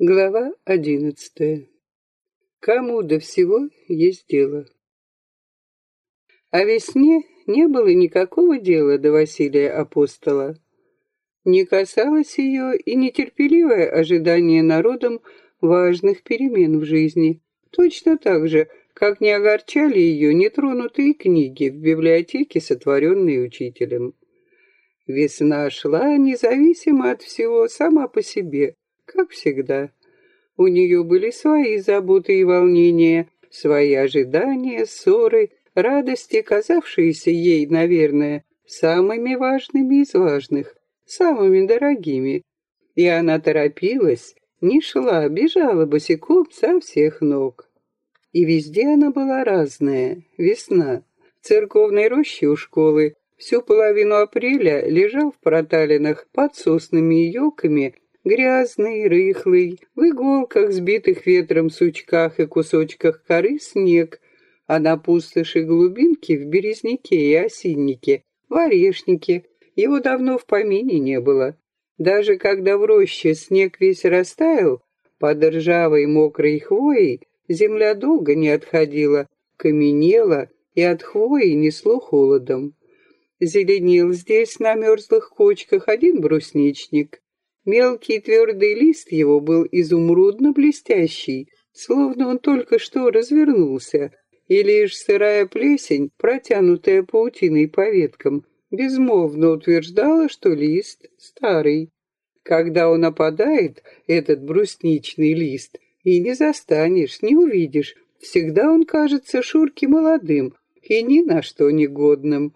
Глава одиннадцатая. Кому до всего есть дело. О весне не было никакого дела до Василия Апостола. Не касалось ее и нетерпеливое ожидание народом важных перемен в жизни, точно так же, как не огорчали ее нетронутые книги в библиотеке, сотворенные учителем. Весна шла независимо от всего сама по себе, как всегда. У нее были свои заботы и волнения, свои ожидания, ссоры, радости, казавшиеся ей, наверное, самыми важными из важных, самыми дорогими. И она торопилась, не шла, бежала босиком со всех ног. И везде она была разная, весна. В церковной роще у школы всю половину апреля лежал в проталинах под соснами и елками Грязный, рыхлый, в иголках, сбитых ветром сучках и кусочках коры снег, а на пустоши глубинки в березняке и осиннике, в орешнике, его давно в помине не было. Даже когда в роще снег весь растаял, под ржавой мокрой хвоей земля долго не отходила, каменела и от хвои несло холодом. Зеленел здесь на мерзлых кочках один брусничник, Мелкий твердый лист его был изумрудно-блестящий, словно он только что развернулся, и лишь сырая плесень, протянутая паутиной по веткам, безмолвно утверждала, что лист старый. Когда он опадает, этот брусничный лист, и не застанешь, не увидишь, всегда он кажется Шурке молодым и ни на что негодным.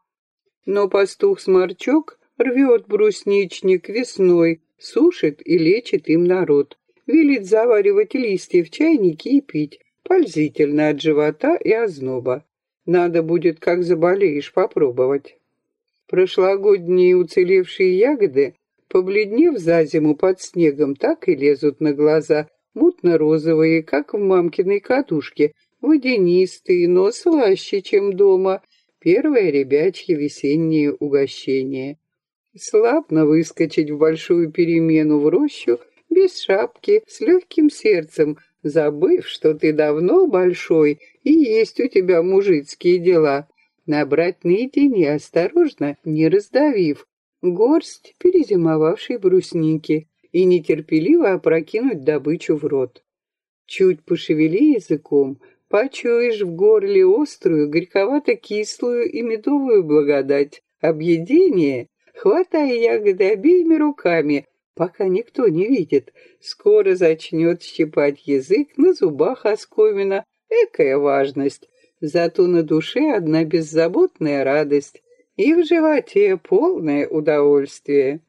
Но пастух-сморчок рвет брусничник весной, сушит и лечит им народ, велит заваривать листья в чайнике и пить, пользительно от живота и озноба. Надо будет, как заболеешь, попробовать. Прошлогодние уцелевшие ягоды, побледнев за зиму под снегом, так и лезут на глаза, мутно-розовые, как в мамкиной катушке, водянистые, но слаще, чем дома. Первое ребячье весеннее угощение славно выскочить в большую перемену в рощу без шапки, с легким сердцем, забыв, что ты давно большой и есть у тебя мужицкие дела. Набрать наедине осторожно, не раздавив, горсть перезимовавшей брусники и нетерпеливо опрокинуть добычу в рот. Чуть пошевели языком, почуешь в горле острую, горьковато-кислую и медовую благодать. Объедение хватая ягоды обеими руками, пока никто не видит. Скоро зачнет щипать язык, на зубах оскомина. Экая важность. Зато на душе одна беззаботная радость. И в животе полное удовольствие.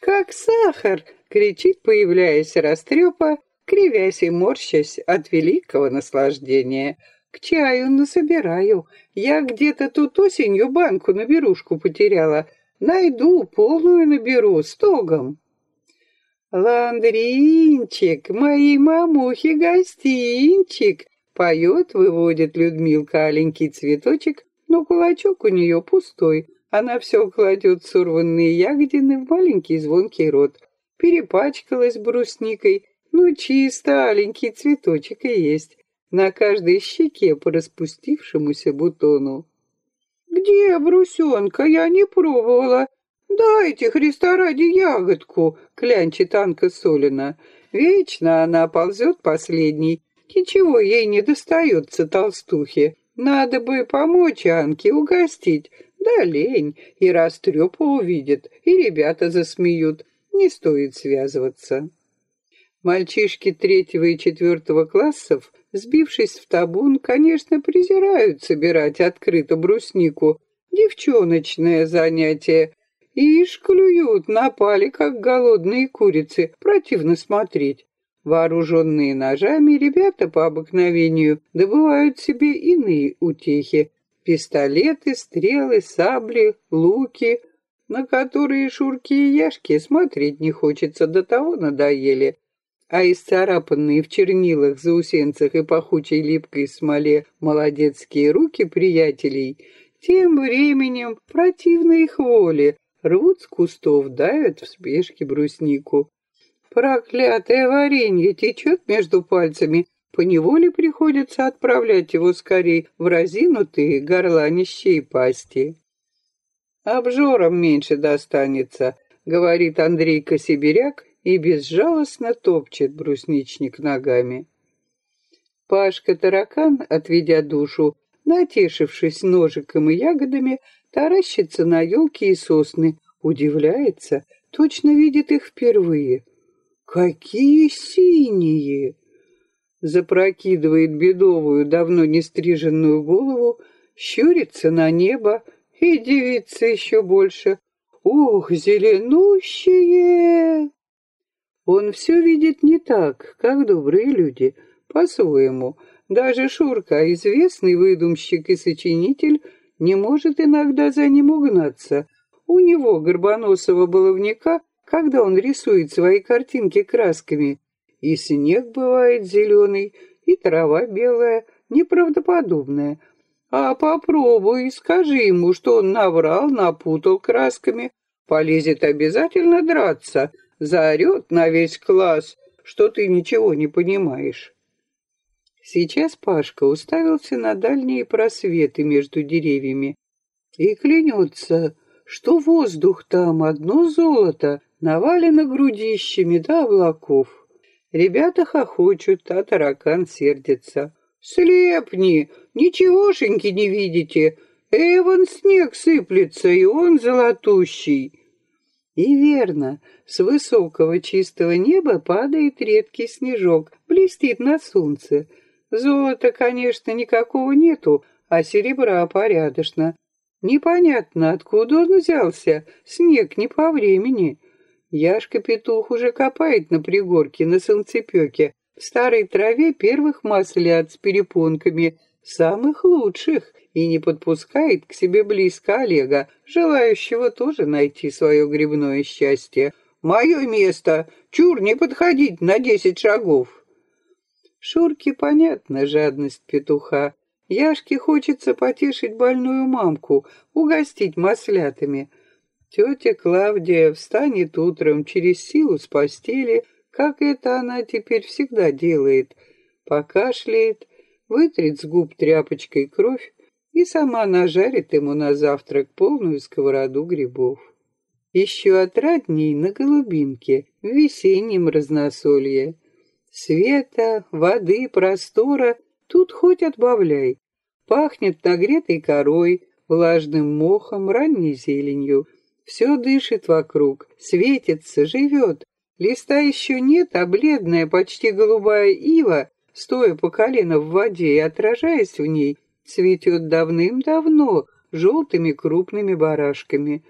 «Как сахар!» — кричит, появляясь растрепа, кривясь и морщась от великого наслаждения. К чаю насобираю. Я где-то тут осенью банку на берушку потеряла. Найду, полную наберу, стогом. Ландринчик, моей мамухи гостинчик, поет, выводит Людмилка аленький цветочек, но кулачок у нее пустой. Она все кладет сорванные ягодины в маленький звонкий рот. Перепачкалась брусникой, ну чисто аленький цветочек и есть на каждой щеке по распустившемуся бутону. «Где брусенка? Я не пробовала. Дайте, Христа ради, ягодку!» — клянчит Анка Солина. Вечно она ползет последней. Ничего ей не достается толстухе. Надо бы помочь Анке, угостить. Да лень, и растрепа увидит, и ребята засмеют. Не стоит связываться. Мальчишки третьего и четвертого классов сбившись в табун, конечно, презирают собирать открыто бруснику. Девчоночное занятие. Ишь, клюют, напали, как голодные курицы. Противно смотреть. Вооруженные ножами, ребята по обыкновению добывают себе иные утехи. Пистолеты, стрелы, сабли, луки, на которые шурки и яшки смотреть не хочется, до того надоели а исцарапанные в чернилах, заусенцах и пахучей липкой смоле молодецкие руки приятелей тем временем противно их воле рвут с кустов, давят в спешке бруснику. Проклятое варенье течет между пальцами, поневоле приходится отправлять его скорей в разинутые горланищие пасти. «Обжорам меньше достанется», — говорит Андрейка Сибиряк и безжалостно топчет брусничник ногами. Пашка-таракан, отведя душу, натешившись ножиком и ягодами, таращится на елки и сосны, удивляется, точно видит их впервые. «Какие синие!» Запрокидывает бедовую, давно не стриженную голову, щурится на небо и дивится еще больше. «Ух, зеленущие!» Он все видит не так, как добрые люди, по-своему. Даже Шурка, известный выдумщик и сочинитель, не может иногда за ним угнаться. У него, Горбоносого баловника, когда он рисует свои картинки красками, и снег бывает зеленый, и трава белая, неправдоподобная. А попробуй, скажи ему, что он наврал, напутал красками, полезет обязательно драться, заорет на весь класс, что ты ничего не понимаешь. Сейчас Пашка уставился на дальние просветы между деревьями и клянется, что воздух там одно золото, навалено грудищами до облаков. Ребята хохочут, а таракан сердится. «Слепни! Ничегошеньки не видите! Эван снег сыплется, и он золотущий!» И верно, с высокого чистого неба падает редкий снежок, блестит на солнце. Золота, конечно, никакого нету, а серебра порядочно. Непонятно, откуда он взялся, снег не по времени. Яшка-петух уже копает на пригорке, на солнцепеке, в старой траве первых маслят с перепонками, самых лучших, и не подпускает к себе близко Олега, желающего тоже найти свое грибное счастье. «Мое место! Чур, не подходить на десять шагов!» Шурке понятна жадность петуха. Яшке хочется потешить больную мамку, угостить маслятами. Тетя Клавдия встанет утром через силу с постели, как это она теперь всегда делает, покашляет, вытрет с губ тряпочкой кровь и сама нажарит ему на завтрак полную сковороду грибов. Еще отрадней на голубинке, в весеннем разносолье. Света, воды, простора тут хоть отбавляй. Пахнет нагретой корой, влажным мохом, ранней зеленью. Все дышит вокруг, светится, живет. Листа еще нет, а бледная, почти голубая ива стоя по колено в воде и отражаясь в ней, цветет давным-давно желтыми крупными барашками.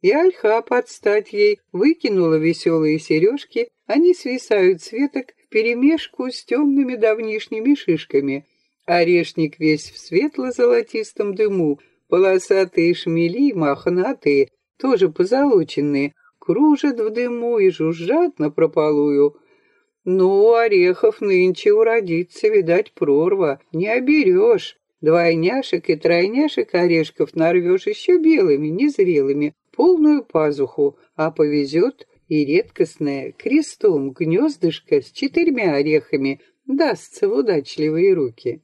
И ольха под стать ей выкинула веселые сережки, они свисают с веток вперемешку с темными давнишними шишками. Орешник весь в светло-золотистом дыму, полосатые шмели, мохнатые, тоже позолоченные, кружат в дыму и жужжат напропалую. Ну, орехов нынче уродится, видать, прорва, не оберешь. Двойняшек и тройняшек орешков нарвешь еще белыми, незрелыми, полную пазуху, а повезет и редкостное крестом гнездышко с четырьмя орехами дастся в удачливые руки.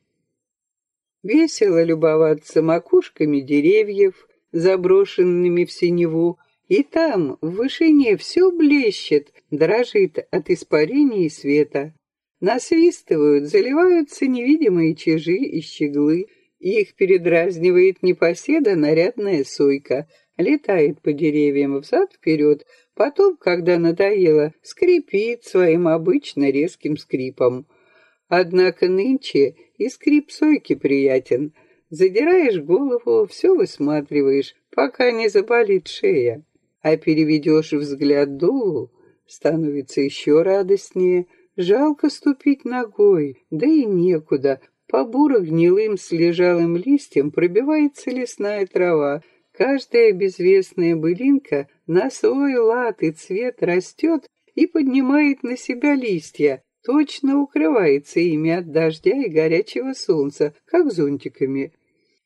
Весело любоваться макушками деревьев, заброшенными в синеву, и там, в вышине, все блещет, дрожит от испарений света. Насвистывают, заливаются невидимые чижи и щеглы. Их передразнивает непоседа нарядная сойка. Летает по деревьям взад-вперед, потом, когда надоело, скрипит своим обычно резким скрипом. Однако нынче и скрип сойки приятен. Задираешь голову, все высматриваешь, пока не заболит шея а переведешь взгляд дулу, становится еще радостнее. Жалко ступить ногой, да и некуда. По буро-гнилым слежалым листьям пробивается лесная трава. Каждая безвестная былинка на свой лад и цвет растет и поднимает на себя листья, точно укрывается ими от дождя и горячего солнца, как зонтиками.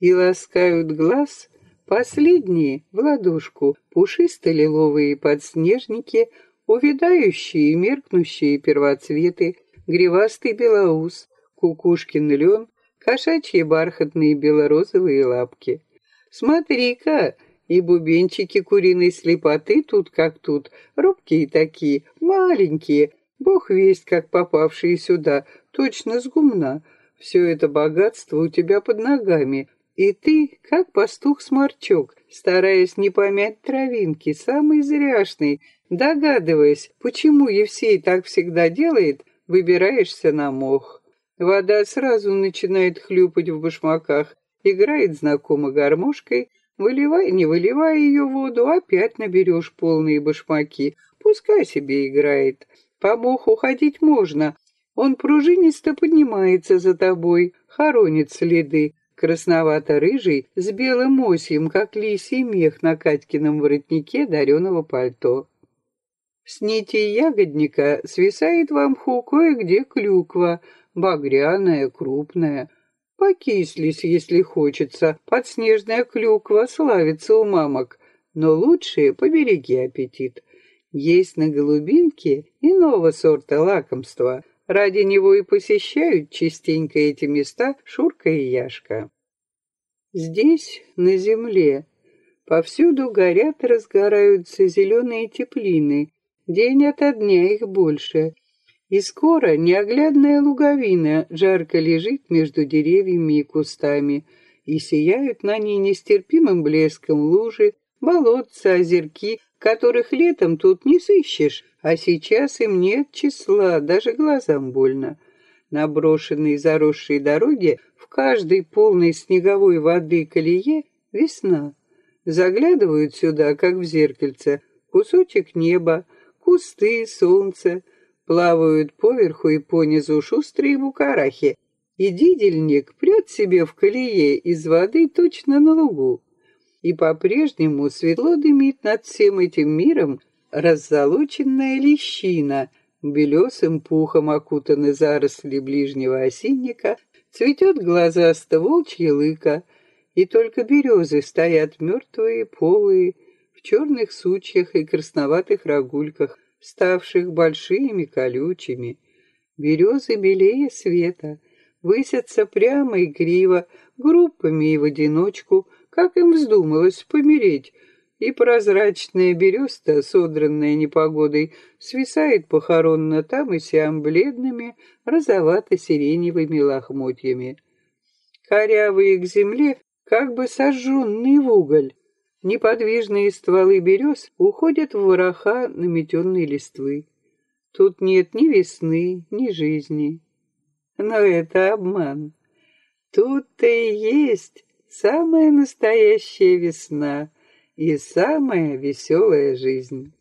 И ласкают глаз Последние, в ладошку, пушисто-лиловые подснежники, увядающие и меркнущие первоцветы, гривастый белоус, кукушкин лен, кошачьи бархатные белорозовые лапки. Смотри-ка, и бубенчики куриной слепоты тут как тут, робкие такие, маленькие, бог весть, как попавшие сюда, точно с гумна. Все это богатство у тебя под ногами, и ты, как пастух-сморчок, стараясь не помять травинки, самый зряшный, догадываясь, почему Евсей так всегда делает, выбираешься на мох. Вода сразу начинает хлюпать в башмаках, играет знакомо гармошкой, выливай, не выливай ее воду, опять наберешь полные башмаки, пускай себе играет. По моху ходить можно, он пружинисто поднимается за тобой, хоронит следы, красновато-рыжий, с белым осьем, как лисий мех на Катькином воротнике дареного пальто. С нити ягодника свисает в мху кое-где клюква, багряная, крупная. Покислись, если хочется, подснежная клюква славится у мамок, но лучше побереги аппетит. Есть на голубинке иного сорта лакомства — Ради него и посещают частенько эти места Шурка и Яшка. Здесь, на земле, повсюду горят и разгораются зеленые теплины, день ото дня их больше, и скоро неоглядная луговина жарко лежит между деревьями и кустами, и сияют на ней нестерпимым блеском лужи, болотца, озерки, которых летом тут не сыщешь, а сейчас им нет числа, даже глазам больно. На брошенной заросшей дороге в каждой полной снеговой воды колее весна. Заглядывают сюда, как в зеркальце, кусочек неба, кусты, солнце, плавают поверху и понизу. Шустрые букарахи, и дидельник прет себе в колее из воды точно на лугу. И по-прежнему светло дымит над всем этим миром раззолоченная лещина, белесым пухом окутаны заросли ближнего осинника, цветет глазасто волчья лыка, и только березы стоят мертвые, полые, в черных сучьях и красноватых рогульках, ставших большими колючими. Березы белее света, высятся прямо и криво, группами и в одиночку, как им вздумалось помереть, и прозрачная береста, содранная непогодой, свисает похоронно там и сям бледными, розовато-сиреневыми лохмотьями. Корявые к земле, как бы сожженный в уголь. Неподвижные стволы берез уходят в вороха наметенной листвы. Тут нет ни весны, ни жизни. Но это обман. Тут-то и есть самая настоящая весна — и самая веселая жизнь.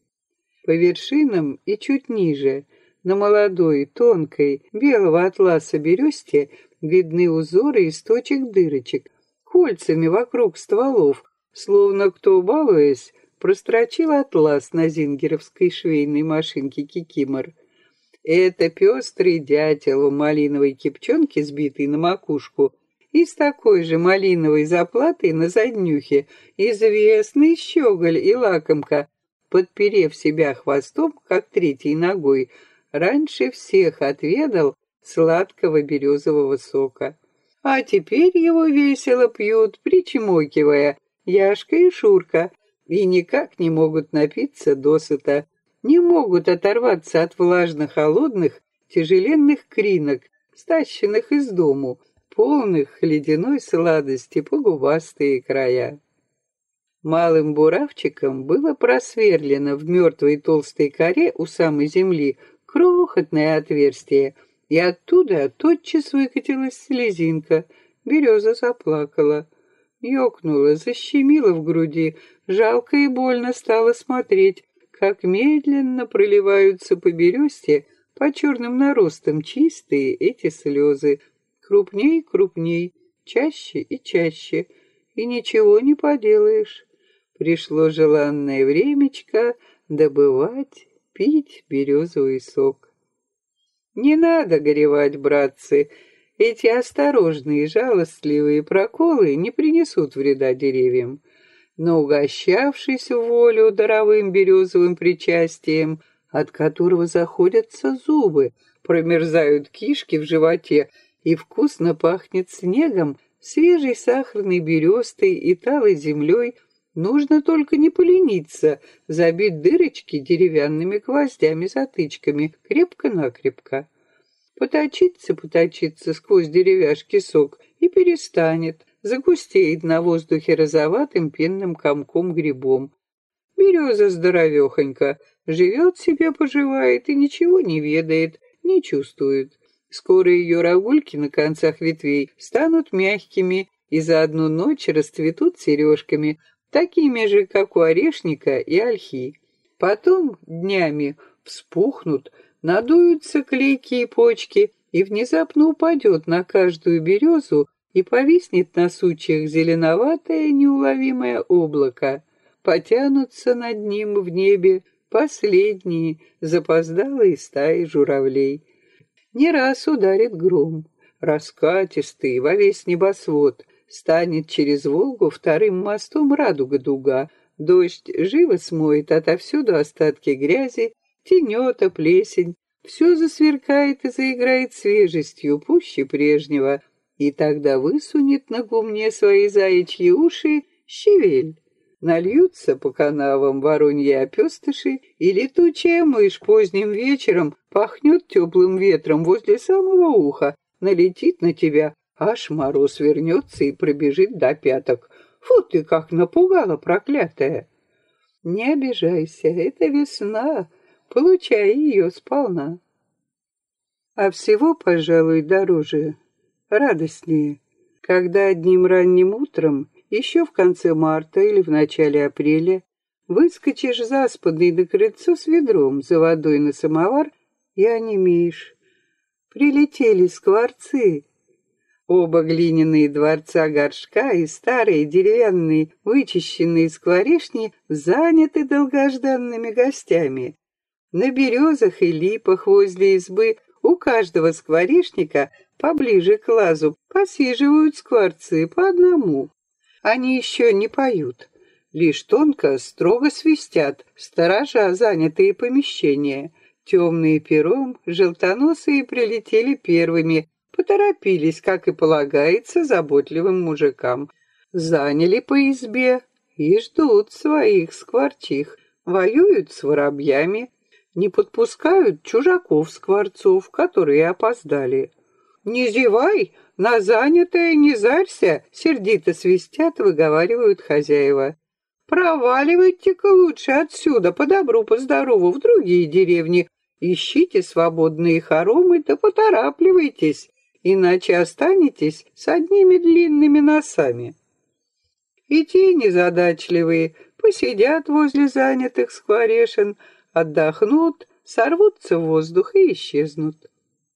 По вершинам и чуть ниже, на молодой, тонкой, белого атласа бересте видны узоры из точек дырочек, кольцами вокруг стволов, словно кто, балуясь, прострочил атлас на зингеровской швейной машинке Кикимор. Это пестрый дятел в малиновой кипчонке, сбитый на макушку, и с такой же малиновой заплатой на заднюхе известный щеголь и лакомка, подперев себя хвостом, как третьей ногой, раньше всех отведал сладкого березового сока. А теперь его весело пьют, причмокивая, Яшка и Шурка, и никак не могут напиться досыта, не могут оторваться от влажно-холодных, тяжеленных кринок, стащенных из дому, полных ледяной сладости погубастые края. Малым буравчиком было просверлено в мертвой толстой коре у самой земли крохотное отверстие, и оттуда тотчас выкатилась слезинка. Береза заплакала. Ёкнула, защемила в груди, жалко и больно стало смотреть, как медленно проливаются по бересте, по черным наростам чистые эти слезы, крупней крупней, чаще и чаще, и ничего не поделаешь. Пришло желанное времечко добывать, пить березовый сок. Не надо горевать, братцы, эти осторожные, жалостливые проколы не принесут вреда деревьям. Но угощавшись волю даровым березовым причастием, от которого заходятся зубы, промерзают кишки в животе и вкусно пахнет снегом, свежей сахарной берестой и талой землей, нужно только не полениться, забить дырочки деревянными гвоздями-затычками, крепко-накрепко. Поточиться, поточиться сквозь деревяшки сок и перестанет, загустеет на воздухе розоватым пенным комком грибом. Береза здоровехонька, живет себе, поживает и ничего не ведает, не чувствует. Скоро ее рогульки на концах ветвей станут мягкими и за одну ночь расцветут сережками, такими же, как у орешника и ольхи. Потом днями вспухнут, надуются клейкие почки, и внезапно упадет на каждую березу и повиснет на сучьях зеленоватое неуловимое облако. Потянутся над ним в небе последние запоздалые стаи журавлей. Не раз ударит гром, раскатистый во весь небосвод, станет через Волгу вторым мостом радуга-дуга, дождь живо смоет отовсюду остатки грязи, тенета, плесень, все засверкает и заиграет свежестью пуще прежнего, и тогда высунет на гумне свои заячьи уши щавель. Нальются по канавам вороньи опестыши, и летучая мышь поздним вечером пахнет теплым ветром возле самого уха, налетит на тебя, аж мороз вернется и пробежит до пяток. Фу ты, как напугала, проклятая! Не обижайся, это весна, получай ее сполна. А всего, пожалуй, дороже, радостнее, когда одним ранним утром еще в конце марта или в начале апреля выскочишь заспанный на крыльцо с ведром за водой на самовар и онемеешь. Прилетели скворцы. Оба глиняные дворца горшка и старые деревянные вычищенные скворечни заняты долгожданными гостями. На березах и липах возле избы у каждого скворечника поближе к лазу посиживают скворцы по одному. Они еще не поют, лишь тонко, строго свистят, сторожа занятые помещения. Темные пером, желтоносые прилетели первыми, поторопились, как и полагается, заботливым мужикам. Заняли по избе и ждут своих скворчих, воюют с воробьями, не подпускают чужаков-скворцов, которые опоздали. «Не зевай!» «На занятое не зарься!» — сердито свистят, выговаривают хозяева. «Проваливайте-ка лучше отсюда, по добру, по здорову, в другие деревни. Ищите свободные хоромы, да поторапливайтесь, иначе останетесь с одними длинными носами». И те незадачливые посидят возле занятых скворешин, отдохнут, сорвутся в воздух и исчезнут.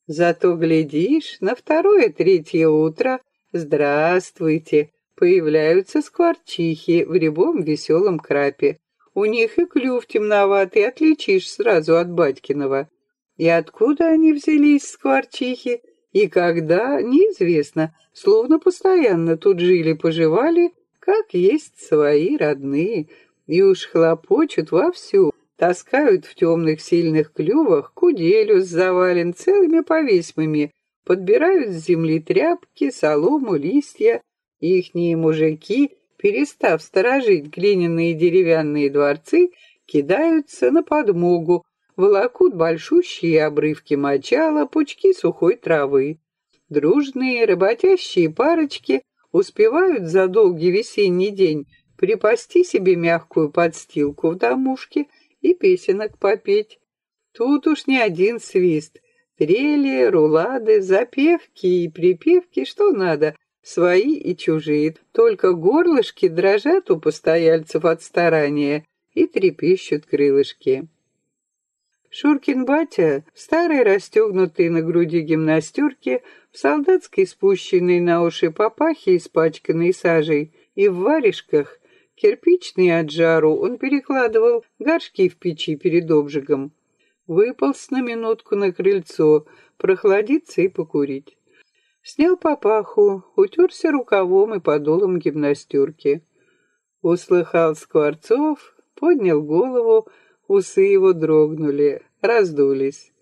Зато, глядишь, на второе-третье утро «Здравствуйте!» появляются скворчихи в рябом веселом крапе. У них и клюв темноватый, отличишь сразу от батькиного. И откуда они взялись, скворчихи, и когда, неизвестно, словно постоянно тут жили-поживали, как есть свои родные, и уж хлопочут вовсю, таскают в темных сильных клювах куделю с завален целыми повесьмами, подбирают с земли тряпки, солому, листья. Ихние мужики, перестав сторожить глиняные деревянные дворцы, кидаются на подмогу, волокут большущие обрывки мочала, пучки сухой травы. Дружные работящие парочки успевают за долгий весенний день припасти себе мягкую подстилку в домушке — и песенок попеть. Тут уж не один свист. Трели, рулады, запевки и припевки, что надо, свои и чужие. Только горлышки дрожат у постояльцев от старания и трепещут крылышки. Шуркин батя, старый расстегнутый на груди гимнастерке, в солдатской спущенной на уши папахе, испачканной сажей, и в варежках, Кирпичный от жару он перекладывал горшки в печи перед обжигом. Выполз на минутку на крыльцо, прохладиться и покурить. Снял папаху, утерся рукавом и подолом гимнастерки. Услыхал Скворцов, поднял голову, Усы его дрогнули, раздулись.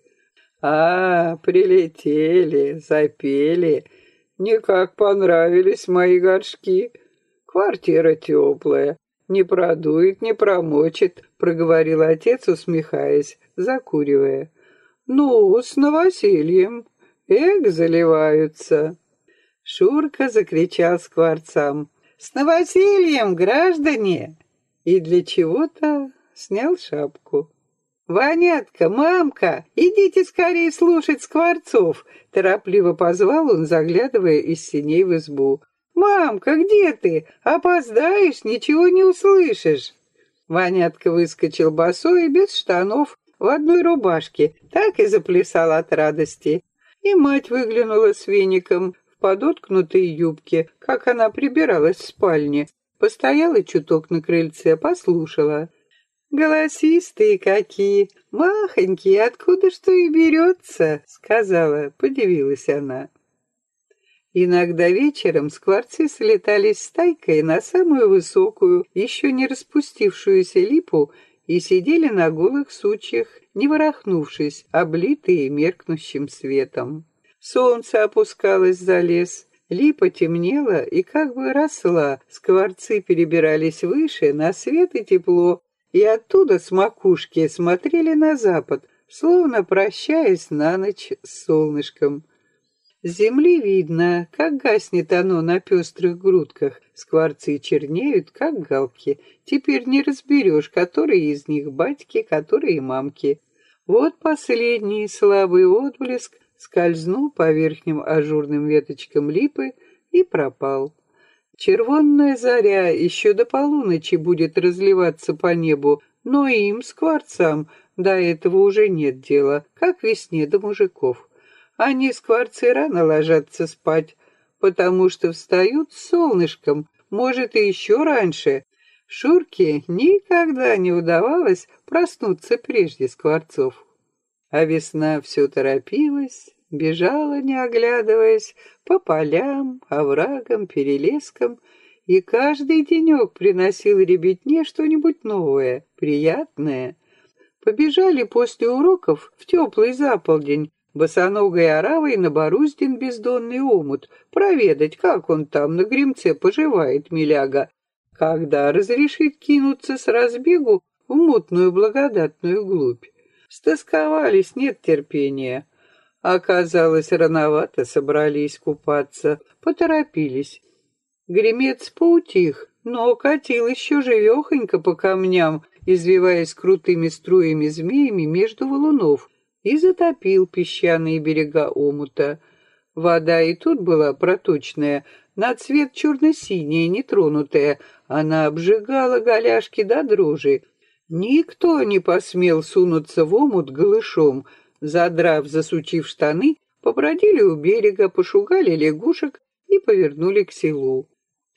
А, прилетели, запели. Никак понравились мои горшки. Квартира теплая, не продует, не промочит, проговорил отец, усмехаясь, закуривая. Ну, с новосельем. Эк, заливаются. Шурка закричал скворцам. «С новосельем, граждане!» И для чего-то снял шапку. «Ванятка, мамка, идите скорее слушать скворцов!» Торопливо позвал он, заглядывая из синей в избу. «Мамка, где ты? Опоздаешь, ничего не услышишь!» Ванятка выскочил босой, без штанов, в одной рубашке, так и заплясал от радости. И мать выглянула с веником в подоткнутой юбке, как она прибиралась в спальне. Постояла чуток на крыльце, послушала. «Голосистые какие! Махонькие, откуда что и берется!» — сказала, подивилась она. Иногда вечером скворцы слетались стайкой на самую высокую, еще не распустившуюся липу и сидели на голых сучьях, не ворохнувшись, облитые меркнущим светом. Солнце опускалось за лес, липа темнела и как бы росла, скворцы перебирались выше, на свет и тепло, и оттуда с макушки смотрели на запад, словно прощаясь на ночь с солнышком. Земли видно, как гаснет оно на пестрых грудках. Скворцы чернеют, как галки. Теперь не разберешь, которые из них батьки, которые мамки. Вот последний слабый отблеск скользнул по верхним ажурным веточкам липы и пропал. Червонная заря еще до полуночи будет разливаться по небу, но им, скворцам, до этого уже нет дела, как весне до мужиков. Они, скворцы, рано ложатся спать, потому что встают с солнышком, может, и еще раньше. Шурке никогда не удавалось проснуться прежде скворцов. А весна все торопилась, бежала, не оглядываясь, по полям, оврагам, перелескам, и каждый денек приносил ребятне что-нибудь новое, приятное. Побежали после уроков в теплый заполдень, босоногой оравой на Боруздин бездонный омут, проведать, как он там на гремце поживает, миляга, когда разрешит кинуться с разбегу в мутную благодатную глубь. Стосковались, нет терпения. Оказалось, рановато собрались купаться, поторопились. Гремец поутих, но катил еще живехонько по камням, извиваясь крутыми струями змеями между валунов, и затопил песчаные берега омута. Вода и тут была проточная, на цвет черно-синяя, нетронутая. Она обжигала голяшки до дрожи. Никто не посмел сунуться в омут голышом — Задрав, засучив штаны, побродили у берега, пошугали лягушек и повернули к селу.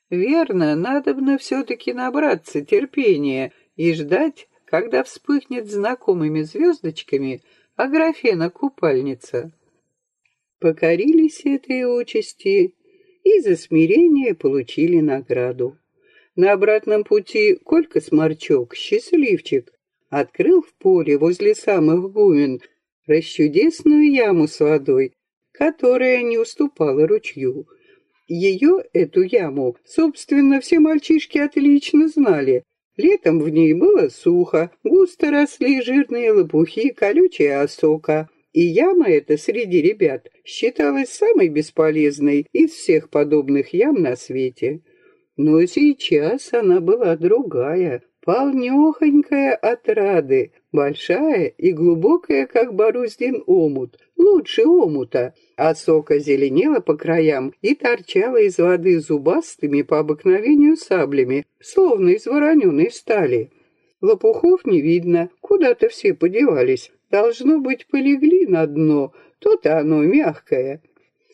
Верно, надобно все-таки набраться терпения и ждать, когда вспыхнет знакомыми звездочками Аграфена купальница. Покорились этой участи и за смирение получили награду. На обратном пути Колька Сморчок, счастливчик, открыл в поле возле самых гумен расчудесную яму с водой, которая не уступала ручью. Ее, эту яму, собственно, все мальчишки отлично знали. Летом в ней было сухо, густо росли жирные лопухи, колючая осока. И яма эта среди ребят считалась самой бесполезной из всех подобных ям на свете. Но сейчас она была другая, полнёхонькая от рады, большая и глубокая, как бороздин омут, лучше омута, а сока зеленела по краям и торчала из воды зубастыми по обыкновению саблями, словно из вороненой стали. Лопухов не видно, куда-то все подевались. Должно быть, полегли на дно, то-то оно мягкое.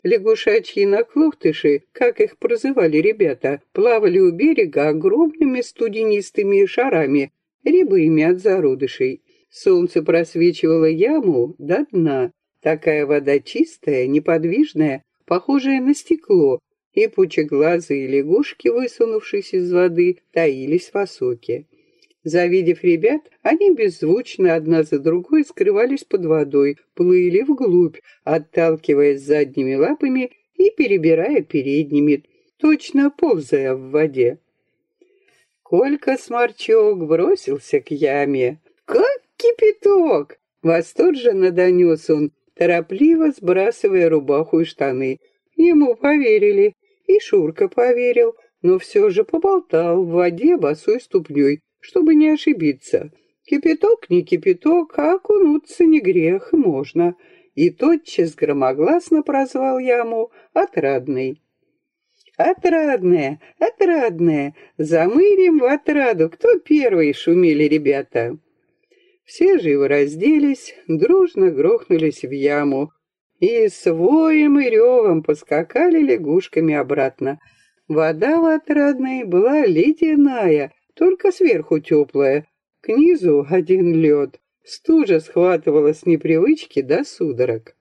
Лягушачьи наклухтыши, как их прозывали ребята, плавали у берега огромными студенистыми шарами, рябыми от зародышей. Солнце просвечивало яму до дна. Такая вода чистая, неподвижная, похожая на стекло, и пучеглазые лягушки, высунувшись из воды, таились в осоке. Завидев ребят, они беззвучно одна за другой скрывались под водой, плыли вглубь, отталкиваясь задними лапами и перебирая передними, точно ползая в воде. Колька Сморчок бросился к яме. «Как кипяток!» Восторженно донес он, торопливо сбрасывая рубаху и штаны. Ему поверили, и Шурка поверил, но все же поболтал в воде босой ступней, чтобы не ошибиться. Кипяток не кипяток, а окунуться не грех, можно. И тотчас громогласно прозвал яму «Отрадный». «Отрадная, отрадная, замырим в отраду, кто первый?» — шумели ребята. Все живо разделись, дружно грохнулись в яму и с воем и ревом поскакали лягушками обратно. Вода в отрадной была ледяная, только сверху теплая, к низу один лед. Стужа схватывала с непривычки до судорог.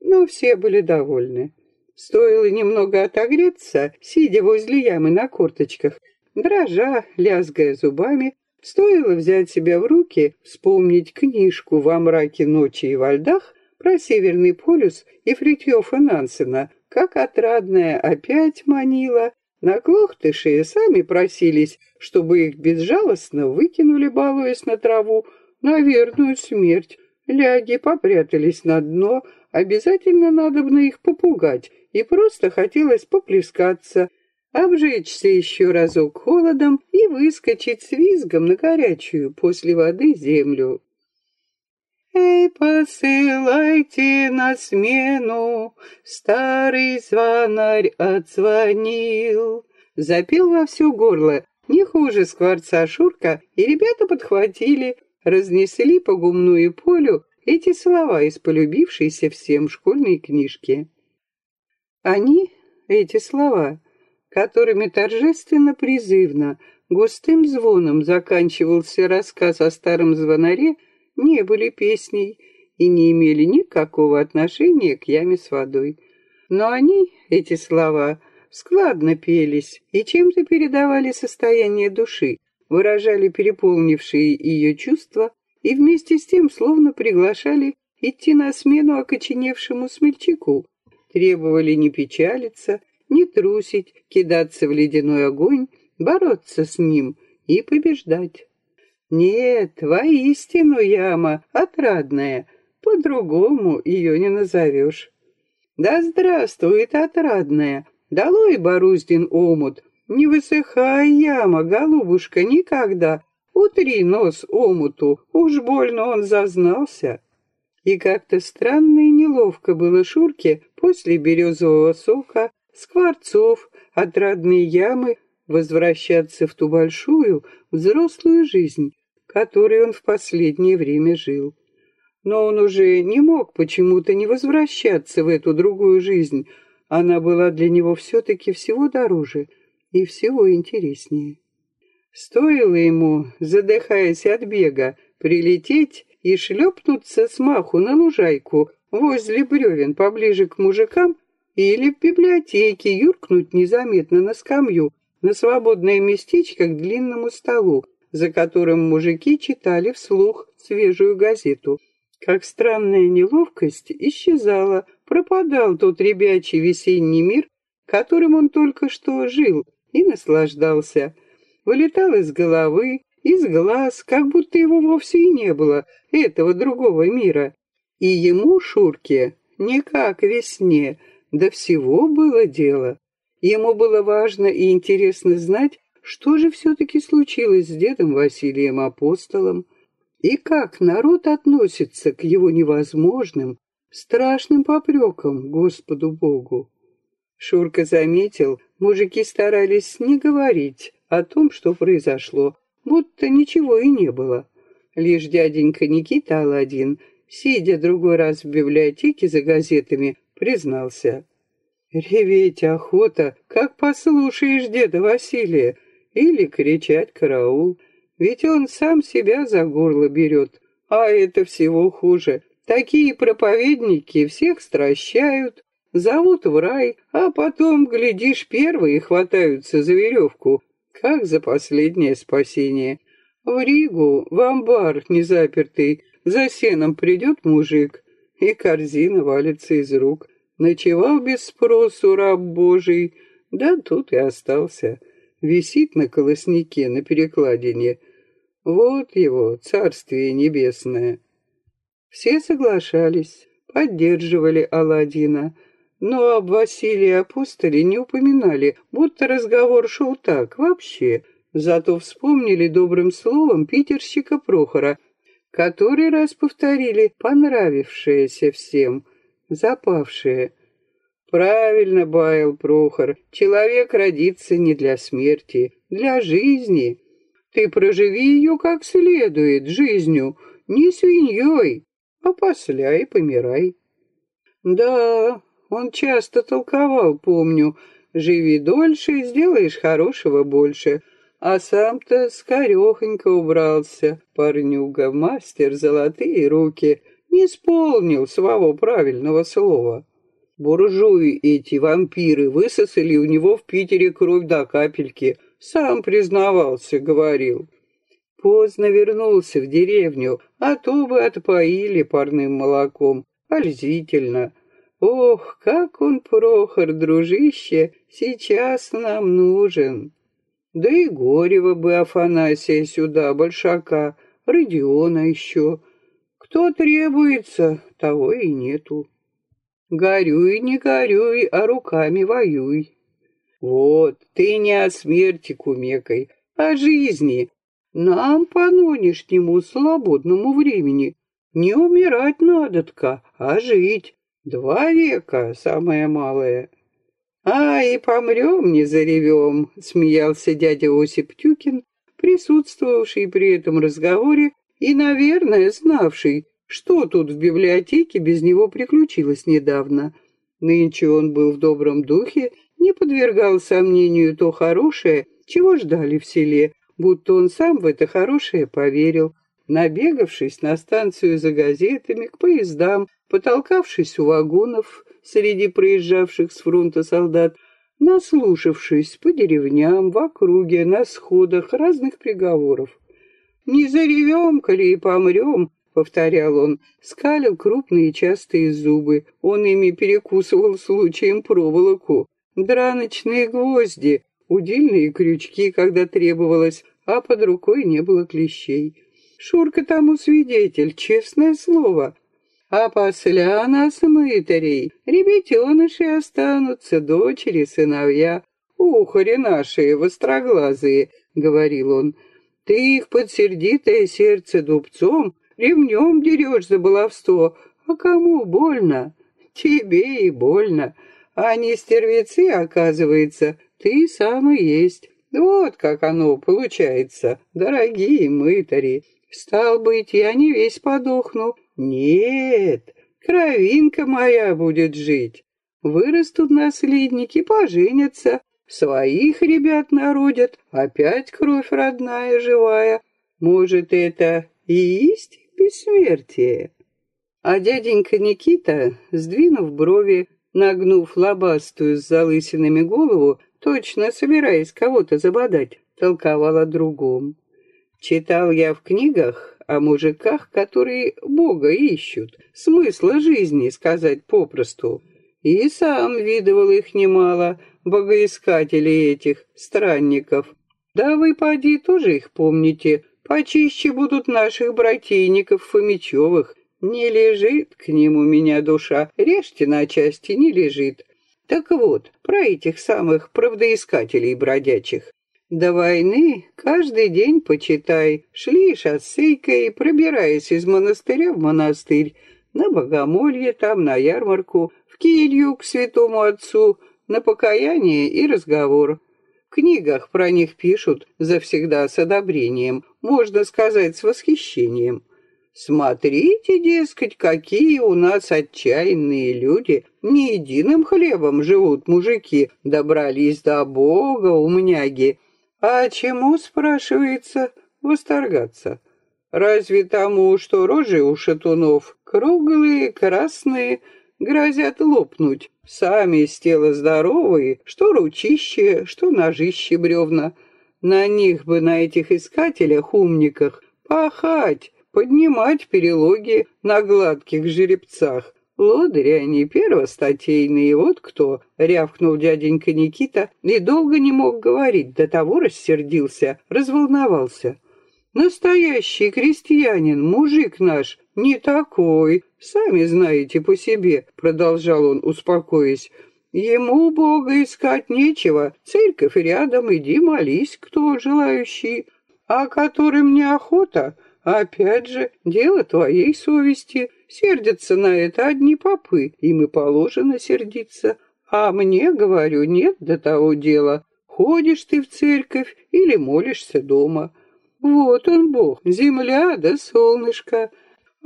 Но все были довольны. Стоило немного отогреться, сидя возле ямы на корточках, дрожа, лязгая зубами, стоило взять себя в руки, вспомнить книжку «Во мраке ночи и во льдах» про Северный полюс и Фритьёфа Нансена, как отрадная опять манила, на клохтыши сами просились, чтобы их безжалостно выкинули, балуясь на траву, на верную смерть. Ляги попрятались на дно, обязательно надо бы на их попугать, и просто хотелось поплескаться, обжечься еще разок холодом и выскочить с визгом на горячую после воды землю. Эй, посылайте на смену, старый звонарь отзвонил. Запел во все горло, не хуже скворца Шурка, и ребята подхватили, разнесли по гумну и полю эти слова из полюбившейся всем школьной книжки. Они, эти слова, которыми торжественно-призывно, густым звоном заканчивался рассказ о старом звонаре, не были песней и не имели никакого отношения к яме с водой. Но они, эти слова, складно пелись и чем-то передавали состояние души, выражали переполнившие ее чувства и вместе с тем словно приглашали идти на смену окоченевшему смельчаку, требовали не печалиться, не трусить, кидаться в ледяной огонь, бороться с ним и побеждать. Нет, воистину яма отрадная, по-другому ее не назовешь. Да здравствует отрадная, долой Боруздин омут, не высыхай, яма, голубушка, никогда, утри нос омуту, уж больно он зазнался. И как-то странно и неловко было Шурке после березового сока, скворцов, отрадной ямы возвращаться в ту большую взрослую жизнь, которой он в последнее время жил. Но он уже не мог почему-то не возвращаться в эту другую жизнь. Она была для него все-таки всего дороже и всего интереснее. Стоило ему, задыхаясь от бега, прилететь и шлепнуться с маху на лужайку возле бревен поближе к мужикам или в библиотеке юркнуть незаметно на скамью, на свободное местечко к длинному столу, за которым мужики читали вслух свежую газету. Как странная неловкость исчезала, пропадал тот ребячий весенний мир, которым он только что жил и наслаждался. Вылетал из головы, из глаз, как будто его вовсе и не было, этого другого мира. И ему, Шурке, не как весне, до всего было дело. Ему было важно и интересно знать, что же все-таки случилось с дедом Василием Апостолом, и как народ относится к его невозможным, страшным попрекам Господу Богу. Шурка заметил, мужики старались не говорить о том, что произошло, будто ничего и не было. Лишь дяденька Никита Аладдин, сидя другой раз в библиотеке за газетами, признался. «Реветь охота, как послушаешь деда Василия, или кричать «караул», ведь он сам себя за горло берет, а это всего хуже. Такие проповедники всех стращают, зовут в рай, а потом, глядишь, первые хватаются за веревку, как за последнее спасение. В Ригу, в амбар незапертый, за сеном придет мужик, и корзина валится из рук. Ночевал без спросу раб Божий, да тут и остался. Висит на колоснике, на перекладине. Вот его, царствие небесное. Все соглашались, поддерживали Аладдина, но об Василии Апостоле не упоминали, будто разговор шел так, вообще. Зато вспомнили добрым словом питерщика Прохора, который раз повторили понравившееся всем, запавшее. Правильно баял Прохор, человек родится не для смерти, для жизни. Ты проживи ее как следует, жизнью, не свиньей, а после и помирай. Да, он часто толковал, помню, живи дольше, сделаешь хорошего больше, а сам-то скорехонько убрался, парнюга, мастер, золотые руки, не исполнил своего правильного слова. Буржуи эти, вампиры, высосали у него в Питере кровь до капельки. Сам признавался, говорил. Поздно вернулся в деревню, а то бы отпоили парным молоком. Ользительно. Ох, как он, Прохор, дружище, сейчас нам нужен. Да и Горева бы Афанасия сюда, Большака, Родиона еще. Кто требуется, того и нету. Горюй, не горюй, а руками воюй. Вот, ты не о смерти кумекой, а о жизни. Нам по нынешнему свободному времени не умирать надо-тка, а жить. Два века, самое малое. А, и помрем, не заревем, смеялся дядя Осип Тюкин, присутствовавший при этом разговоре и, наверное, знавший, что тут в библиотеке без него приключилось недавно? Нынче он был в добром духе, не подвергал сомнению то хорошее, чего ждали в селе, будто он сам в это хорошее поверил. Набегавшись на станцию за газетами, к поездам, потолкавшись у вагонов среди проезжавших с фронта солдат, наслушавшись по деревням, в округе, на сходах разных приговоров. «Не заревем, коли и помрем», повторял он, скалил крупные частые зубы. Он ими перекусывал случаем проволоку. Драночные гвозди, удильные крючки, когда требовалось, а под рукой не было клещей. Шурка тому свидетель, честное слово. А после нас, мытарей, ребятеныши останутся, дочери, сыновья. Ухари наши, востроглазые, — говорил он, — ты их под сердитое сердце дубцом ремнем дерешь за баловство, а кому больно? Тебе и больно. А не стервецы, оказывается, ты сам и есть. Вот как оно получается, дорогие мытари. Стал быть, я не весь подохну. Нет, кровинка моя будет жить. Вырастут наследники, поженятся, своих ребят народят, опять кровь родная живая. Может, это и есть бессмертие. А дяденька Никита, сдвинув брови, нагнув лобастую с залысинами голову, точно собираясь кого-то забодать, толковал о другом. Читал я в книгах о мужиках, которые Бога ищут, смысла жизни сказать попросту. И сам видывал их немало, богоискателей этих, странников. Да вы, поди, тоже их помните, Почище будут наших братейников Фомичевых. Не лежит к нему меня душа, режьте на части, не лежит. Так вот, про этих самых правдоискателей бродячих. До войны каждый день почитай, шли шоссейкой, пробираясь из монастыря в монастырь, на богомолье, там на ярмарку, в келью к святому отцу, на покаяние и разговор. Книгах про них пишут завсегда с одобрением, можно сказать, с восхищением. Смотрите, дескать, какие у нас отчаянные люди. Не единым хлебом живут мужики, добрались до Бога, умняги. А чему, спрашивается, восторгаться? Разве тому, что рожи у шатунов круглые, красные, грозят лопнуть. Сами из тела здоровые, что ручище, что ножище бревна. На них бы, на этих искателях-умниках, пахать, поднимать перелоги на гладких жеребцах. Лодыри они первостатейные, вот кто, рявкнул дяденька Никита и долго не мог говорить, до того рассердился, разволновался. Настоящий крестьянин, мужик наш, не такой, сами знаете по себе, продолжал он, успокоясь. Ему Бога искать нечего, церковь рядом, иди молись, кто желающий. А которым неохота, опять же, дело твоей совести. Сердятся на это одни попы, им и положено сердиться. А мне, говорю, нет до того дела. Ходишь ты в церковь или молишься дома. Вот он Бог, земля да солнышко.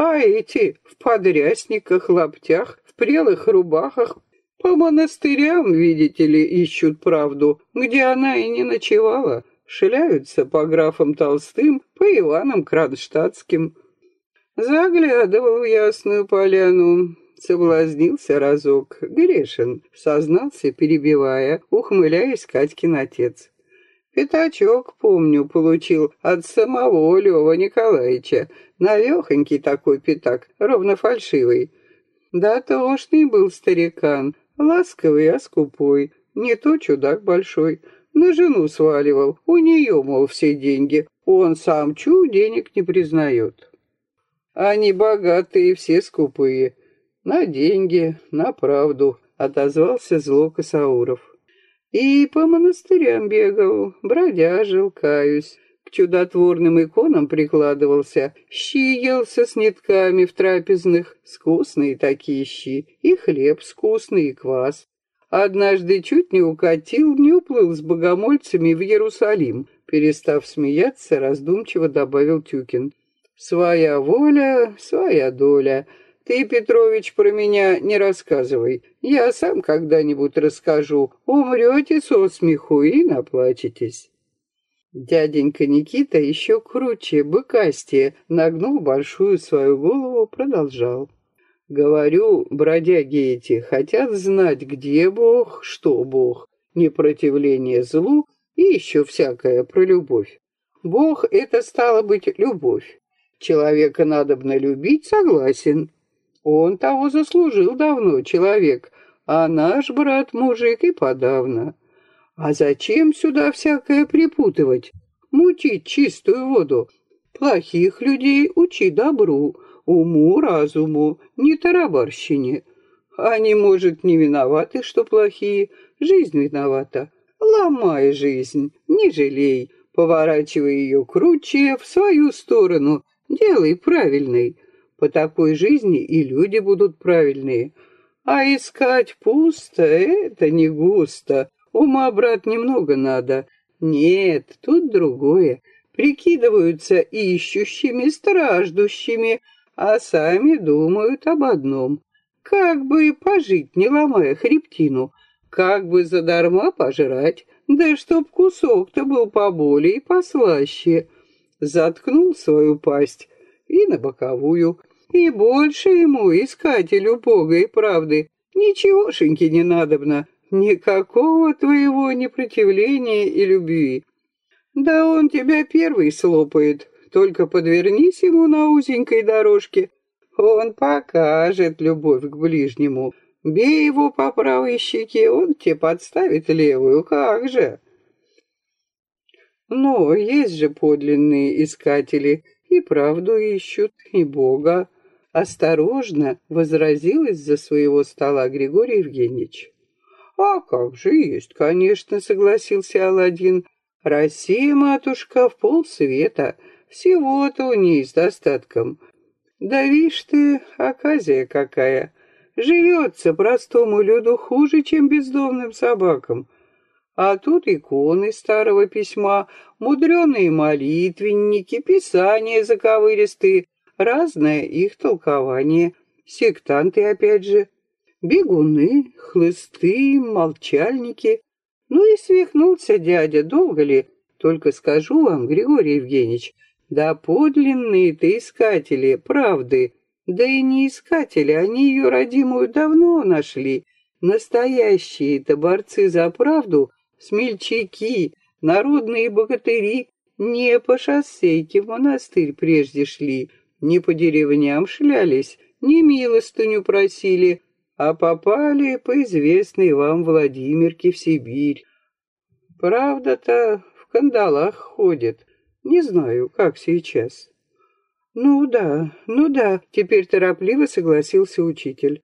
А эти в подрясниках, лаптях, в прелых рубахах по монастырям, видите ли, ищут правду, где она и не ночевала. Шляются по графам Толстым, по Иванам Кронштадтским. Заглядывал в ясную поляну, соблазнился разок, грешен, сознался, перебивая, ухмыляясь Катькин отец. Пятачок, помню, получил от самого Лёва Николаевича, навехонький такой пятак, ровно фальшивый. Да тошный был старикан, Ласковый, а скупой, не то чудак большой. На жену сваливал, у нее, мол, все деньги. Он сам чу денег не признает. Они богатые, все скупые. На деньги, на правду, отозвался зло Косауров. И по монастырям бегал, бродяжил, каюсь. К чудотворным иконам прикладывался, щи елся с нитками в трапезных, вкусные такие щи, и хлеб вкусный, и квас. Однажды чуть не укатил, не уплыл с богомольцами в Иерусалим. Перестав смеяться, раздумчиво добавил Тюкин. «Своя воля, своя доля. Ты, Петрович, про меня не рассказывай. Я сам когда-нибудь расскажу. Умрете со смеху и наплачетесь». Дяденька Никита еще круче, быкастее, нагнул большую свою голову, продолжал. Говорю, бродяги эти хотят знать, где Бог, что Бог, непротивление злу и еще всякое про любовь. Бог — это стало быть любовь. Человека надобно любить, согласен. Он того заслужил давно, человек, а наш брат-мужик и подавно. А зачем сюда всякое припутывать? Мутить чистую воду. Плохих людей учи добру, уму, разуму, не тарабарщине. Они, может, не виноваты, что плохие, жизнь виновата. Ломай жизнь, не жалей, поворачивай ее круче в свою сторону, делай правильной. По такой жизни и люди будут правильные. А искать пусто — это не густо. Ума, брат, немного надо. Нет, тут другое. Прикидываются ищущими, страждущими, а сами думают об одном. Как бы пожить, не ломая хребтину, как бы задарма пожрать, да чтоб кусок-то был поболее и послаще. Заткнул свою пасть и на боковую, и больше ему, искателю Бога и правды, ничегошеньки не надобно, Никакого твоего непротивления и любви. Да он тебя первый слопает, только подвернись ему на узенькой дорожке. Он покажет любовь к ближнему. Бей его по правой щеке, он тебе подставит левую, как же. Но есть же подлинные искатели, и правду ищут, и Бога. Осторожно возразил из-за своего стола Григорий Евгеньевич. «А как же есть, конечно», — согласился Аладдин. «Россия, матушка, в полсвета. Всего-то у ней с достатком. Да вишь ты, оказия какая. Живется простому люду хуже, чем бездомным собакам. А тут иконы старого письма, мудреные молитвенники, писания заковыристые, разное их толкование. Сектанты опять же, Бегуны, хлысты, молчальники. Ну и свихнулся дядя, долго ли? Только скажу вам, Григорий Евгеньевич, да подлинные-то искатели правды, да и не искатели, они ее родимую давно нашли. Настоящие-то борцы за правду, смельчаки, Народные богатыри не по шоссейке в монастырь прежде шли, не по деревням шлялись, не милостыню просили, а попали по известной вам Владимирке в Сибирь. Правда-то в кандалах ходит. Не знаю, как сейчас. Ну да, ну да, теперь торопливо согласился учитель.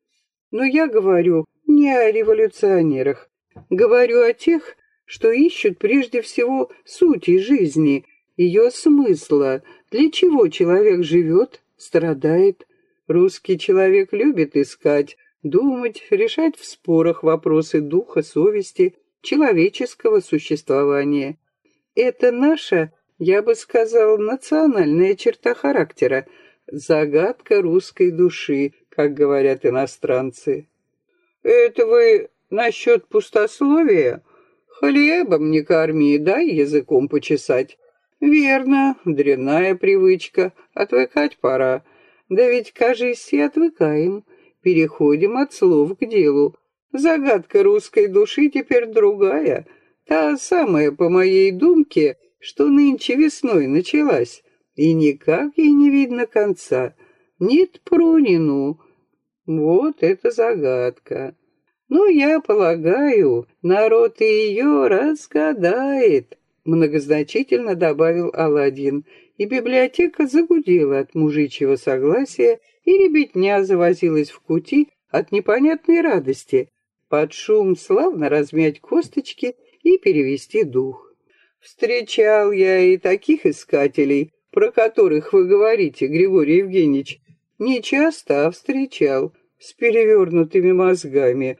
Но я говорю не о революционерах. Говорю о тех, что ищут прежде всего сути жизни, ее смысла, для чего человек живет, страдает. Русский человек любит искать, думать, решать в спорах вопросы духа, совести, человеческого существования. Это наша, я бы сказал, национальная черта характера, загадка русской души, как говорят иностранцы. Это вы насчет пустословия? Хлебом не корми, дай языком почесать. Верно, дрянная привычка, отвыкать пора. Да ведь, кажись, и отвыкаем. Переходим от слов к делу. Загадка русской души теперь другая. Та самая, по моей думке, что нынче весной началась. И никак ей не видно конца. Нет Пронину. Вот это загадка. Но я полагаю, народ ее разгадает, многозначительно добавил Аладдин, и библиотека загудела от мужичьего согласия, и ребятня завозилась в кути от непонятной радости, под шум славно размять косточки и перевести дух. Встречал я и таких искателей, про которых вы говорите, Григорий Евгеньевич, не часто, а встречал, с перевернутыми мозгами,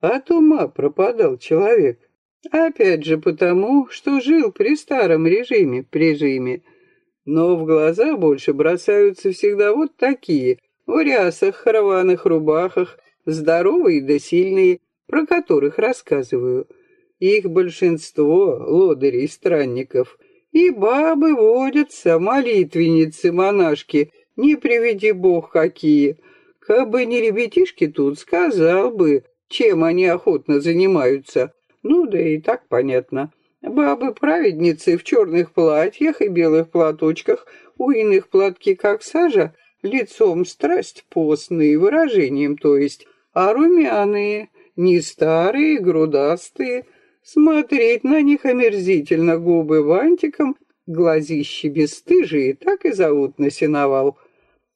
от ума пропадал человек. Опять же потому, что жил при старом режиме, прижиме. Но в глаза больше бросаются всегда вот такие, в рясах, рваных рубахах, здоровые да сильные, про которых рассказываю. Их большинство, лодырей странников, и бабы водятся, молитвенницы, монашки, не приведи бог какие. Кабы не ребятишки тут, сказал бы, чем они охотно занимаются. Ну да и так понятно. Бабы-праведницы в черных платьях и белых платочках, у иных платки как сажа, лицом страсть постные, выражением то есть, а румяные, не старые, грудастые. Смотреть на них омерзительно губы бантиком, глазищи бесстыжие, так и зовут на сеновал.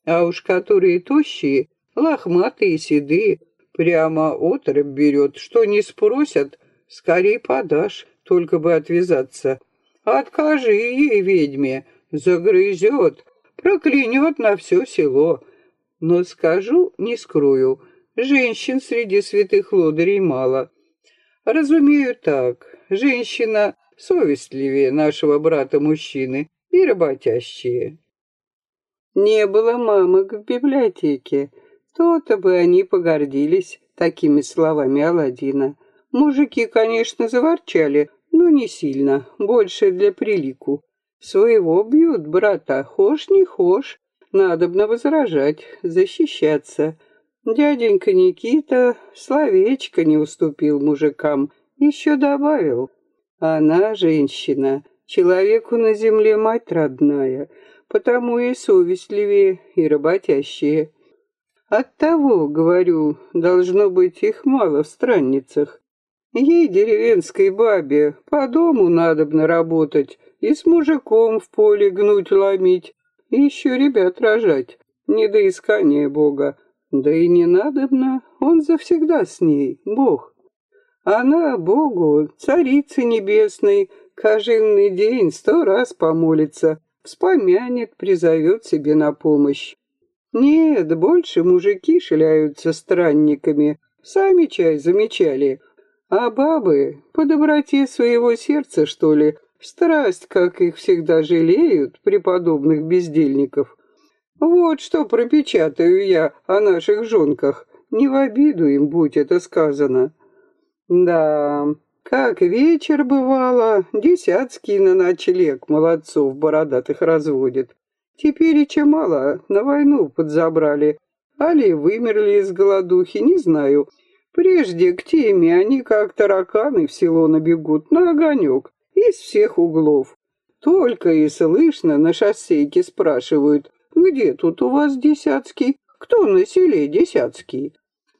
А уж которые тощие, лохматые, седые, Прямо отрыв берет, что не спросят, скорей подашь, только бы отвязаться. Откажи ей, ведьме, загрызет, проклянет на все село. Но скажу, не скрою, женщин среди святых лодырей мало. Разумею так, женщина совестливее нашего брата-мужчины и работящие. Не было мамок в библиотеке, то-то бы они погордились такими словами Аладдина. Мужики, конечно, заворчали, но не сильно, больше для прилику. Своего бьют, брата, хошь не хошь, надобно возражать, защищаться. Дяденька Никита словечко не уступил мужикам, еще добавил. Она женщина, человеку на земле мать родная, потому и совестливее, и работящие. Оттого, говорю, должно быть их мало в странницах. Ей, деревенской бабе, по дому надобно работать и с мужиком в поле гнуть ломить, и еще ребят рожать. Не до искания Бога. Да и не надобно, он завсегда с ней, Бог. Она Богу, царице небесной, кожинный день сто раз помолится, вспомянет, призовет себе на помощь. Нет, больше мужики шляются странниками, сами чай замечали. А бабы, по доброте своего сердца, что ли, страсть, как их всегда жалеют, преподобных бездельников. Вот что пропечатаю я о наших жонках, не в обиду им, будь это сказано. Да, как вечер бывало, десятский на ночлег молодцов бородатых разводит. Теперь и чем мало, на войну подзабрали. Али вымерли из голодухи, не знаю. Прежде к теме они как тараканы в село набегут на огонек из всех углов. Только и слышно на шоссейке спрашивают, где тут у вас Десятский? Кто на селе Десятский?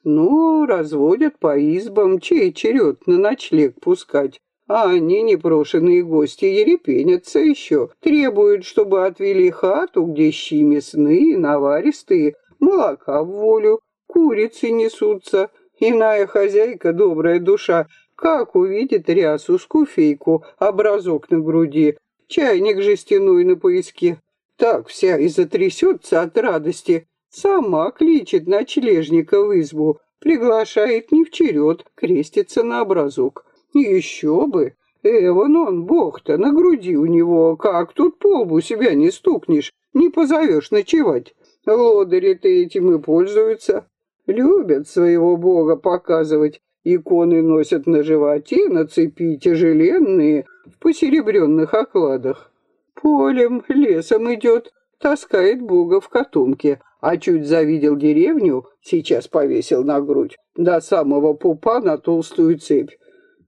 Ну, разводят по избам, чей черед на ночлег пускать. А они, непрошенные гости, ерепенятся еще, требуют, чтобы отвели хату, где щи мясные, наваристые, молока в волю, курицы несутся. Иная хозяйка, добрая душа, как увидит рясу, скуфейку, образок на груди, чайник жестяной на поиске, так вся и затрясется от радости, сама кличет ночлежника в избу, приглашает не в черед, крестится на образок. Еще бы! Эван он, бог-то, на груди у него, как тут полбу себя не стукнешь, не позовешь ночевать. Лодыри-то этим и пользуются. Любят своего бога показывать. Иконы носят на животе, на цепи тяжеленные, в посеребренных окладах. Полем, лесом идет, таскает бога в котомке, а чуть завидел деревню, сейчас повесил на грудь, до самого пупа на толстую цепь.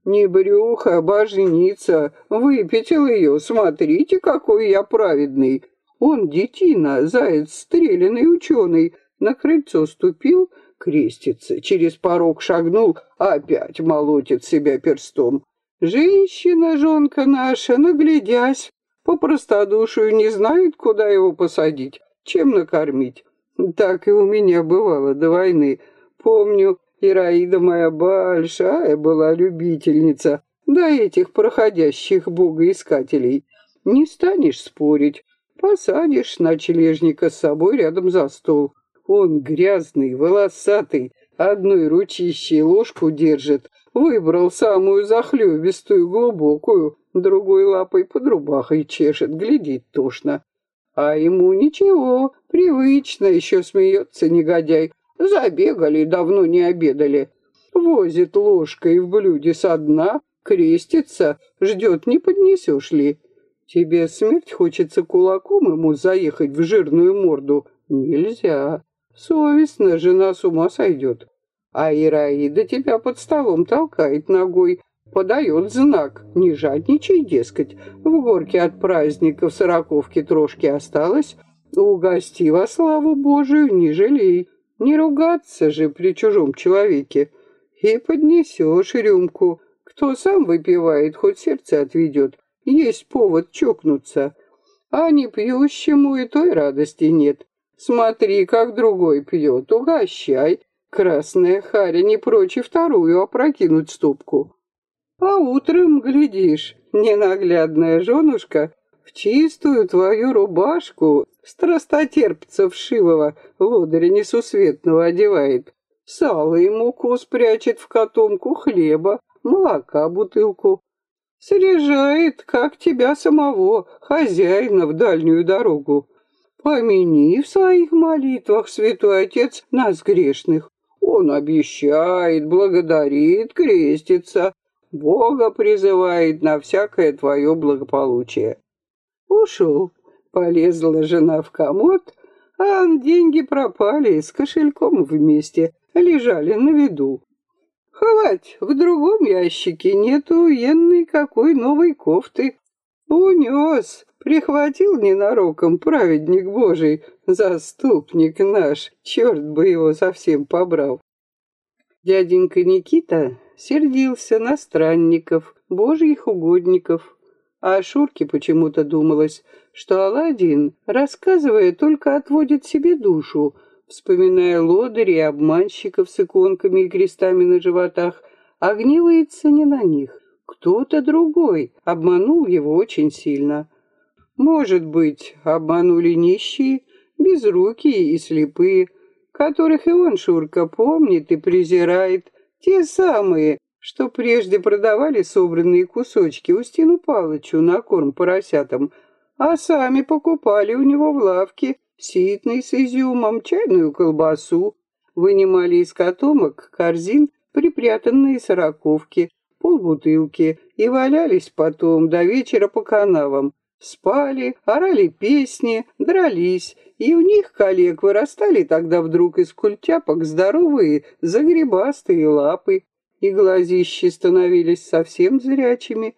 Не брюхо, а божница, выпятил ее, смотрите, какой я праведный. Он детина, заяц стреляный ученый, на крыльцо ступил, крестится, через порог шагнул, опять молотит себя перстом. Женщина, жонка наша, наглядясь, по простодушию не знает, куда его посадить, чем накормить. Так и у меня бывало до войны. Помню, Ираида моя большая была любительница, до этих проходящих богоискателей. Не станешь спорить, посадишь ночлежника с собой рядом за стол. Он грязный, волосатый, одной ручищей ложку держит, выбрал самую захлебистую, глубокую, другой лапой под рубахой чешет, глядит тошно. А ему ничего, привычно еще смеется негодяй. Забегали, давно не обедали. Возит ложкой в блюде со дна, крестится, ждет, не поднесешь ли. Тебе смерть хочется кулаком ему заехать в жирную морду? Нельзя. Совестно, жена с ума сойдет. А Ираида тебя под столом толкает ногой, подает знак. Не жадничай, дескать. В горке от праздников сороковки трошки осталось. Угости во славу Божию, не жалей. Не ругаться же при чужом человеке. И поднесешь рюмку. Кто сам выпивает, хоть сердце отведет. Есть повод чокнуться. А не пьющему и той радости нет. Смотри, как другой пьет, угощай. Красная харя не прочь и вторую опрокинуть ступку. А утром, глядишь, ненаглядная женушка в чистую твою рубашку страстотерпца вшивого лодыря несусветного одевает. Сало и муку спрячет в котомку хлеба, молока бутылку. Срежает, как тебя самого, хозяина, в дальнюю дорогу. Помяни в своих молитвах, святой отец, нас грешных. Он обещает, благодарит, крестится, Бога призывает на всякое твое благополучие. Ушел, полезла жена в комод, а деньги пропали с кошельком вместе, лежали на виду. Хвать, в другом ящике нету енной какой новой кофты. Унес, Прихватил ненароком праведник Божий, заступник наш, черт бы его совсем побрал. Дяденька Никита сердился на странников, божьих угодников, а Шурке почему-то думалось, что Аладдин, рассказывая, только отводит себе душу, вспоминая лодырей и обманщиков с иконками и крестами на животах, гневается не на них. Кто-то другой обманул его очень сильно. Может быть, обманули нищие, безрукие и слепые, которых и он, Шурка, помнит и презирает, те самые, что прежде продавали собранные кусочки Устину Палычу на корм поросятам, а сами покупали у него в лавке ситный с изюмом, чайную колбасу, вынимали из котомок корзин припрятанные сороковки, полбутылки и валялись потом до вечера по канавам, спали, орали песни, дрались, и у них коллег вырастали тогда вдруг из культяпок здоровые загребастые лапы, и глазищи становились совсем зрячими.